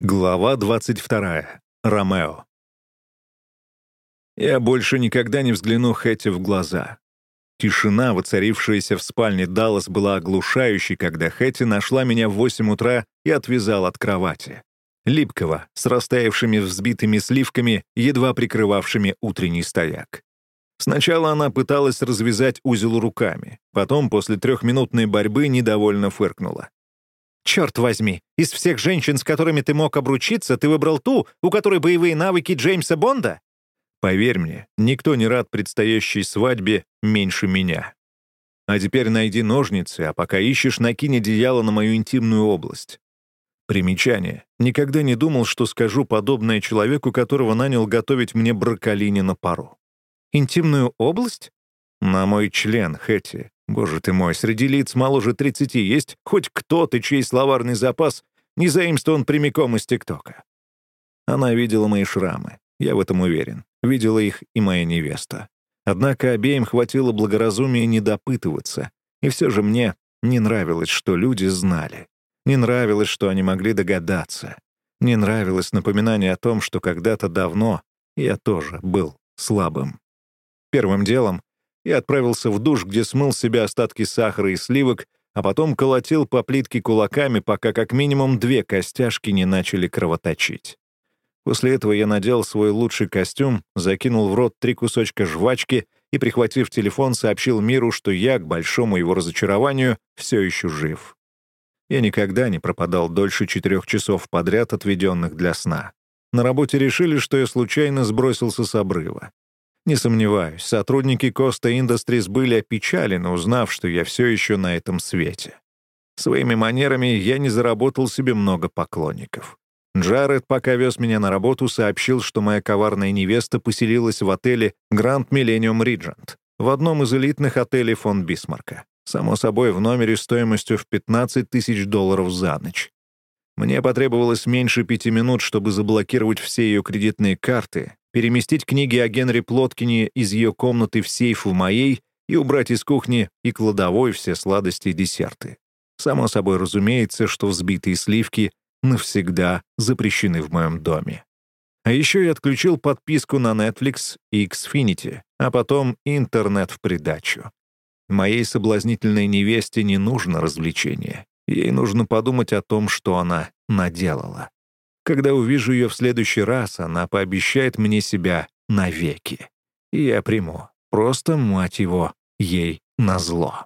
Глава 22. Ромео. Я больше никогда не взгляну Хэти в глаза. Тишина, воцарившаяся в спальне Даллас, была оглушающей, когда Хэти нашла меня в 8 утра и отвязала от кровати. Липкого, с растаявшими взбитыми сливками, едва прикрывавшими утренний стояк. Сначала она пыталась развязать узел руками, потом, после трехминутной борьбы, недовольно фыркнула. Черт возьми, из всех женщин, с которыми ты мог обручиться, ты выбрал ту, у которой боевые навыки Джеймса Бонда? Поверь мне, никто не рад предстоящей свадьбе меньше меня. А теперь найди ножницы, а пока ищешь, накинь одеяло на мою интимную область. Примечание. Никогда не думал, что скажу подобное человеку, которого нанял готовить мне брокколини на пару. Интимную область? На мой член, Хэти. Боже ты мой, среди лиц моложе 30 есть хоть кто-то, чей словарный запас не заимствован прямиком из ТикТока. Она видела мои шрамы, я в этом уверен. Видела их и моя невеста. Однако обеим хватило благоразумия не допытываться. И все же мне не нравилось, что люди знали. Не нравилось, что они могли догадаться. Не нравилось напоминание о том, что когда-то давно я тоже был слабым. Первым делом и отправился в душ, где смыл с себя остатки сахара и сливок, а потом колотил по плитке кулаками, пока как минимум две костяшки не начали кровоточить. После этого я надел свой лучший костюм, закинул в рот три кусочка жвачки и, прихватив телефон, сообщил миру, что я, к большому его разочарованию, все еще жив. Я никогда не пропадал дольше четырех часов подряд, отведенных для сна. На работе решили, что я случайно сбросился с обрыва. Не сомневаюсь, сотрудники Costa Industries были опечалены, узнав, что я все еще на этом свете. Своими манерами я не заработал себе много поклонников. Джаред, пока вез меня на работу, сообщил, что моя коварная невеста поселилась в отеле Grand Millennium Regent, в одном из элитных отелей фон Бисмарка. Само собой, в номере стоимостью в 15 тысяч долларов за ночь. Мне потребовалось меньше пяти минут, чтобы заблокировать все ее кредитные карты, переместить книги о Генри Плоткине из ее комнаты в сейф в моей и убрать из кухни и кладовой все сладости и десерты. Само собой разумеется, что взбитые сливки навсегда запрещены в моем доме. А еще я отключил подписку на Netflix и Xfinity, а потом интернет в придачу. Моей соблазнительной невесте не нужно развлечение. Ей нужно подумать о том, что она наделала. Когда увижу ее в следующий раз, она пообещает мне себя навеки. И я приму. Просто, мать его, ей назло.